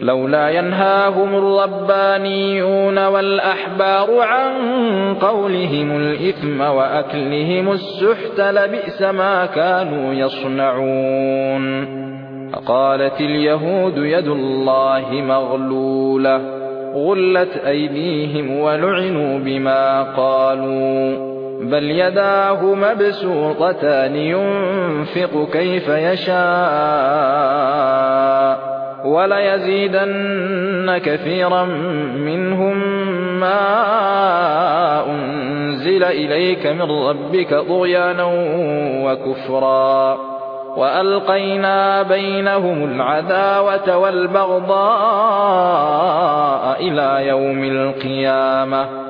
لولا ينهاهم الربانيون والأحبار عن قولهم الإثم وأكلهم السحت لبئس ما كانوا يصنعون. فقالت اليهود يد الله مغلولة غلت أيديهم ولعنوا بما قالوا بل يداه مبسوطتان ينفق كيف يشاء. وليزيدن كثيرا منهم ما أنزل إليك من ربك طغيانا وكفرا وألقينا بينهم العداوة والبغضاء إلى يوم القيامة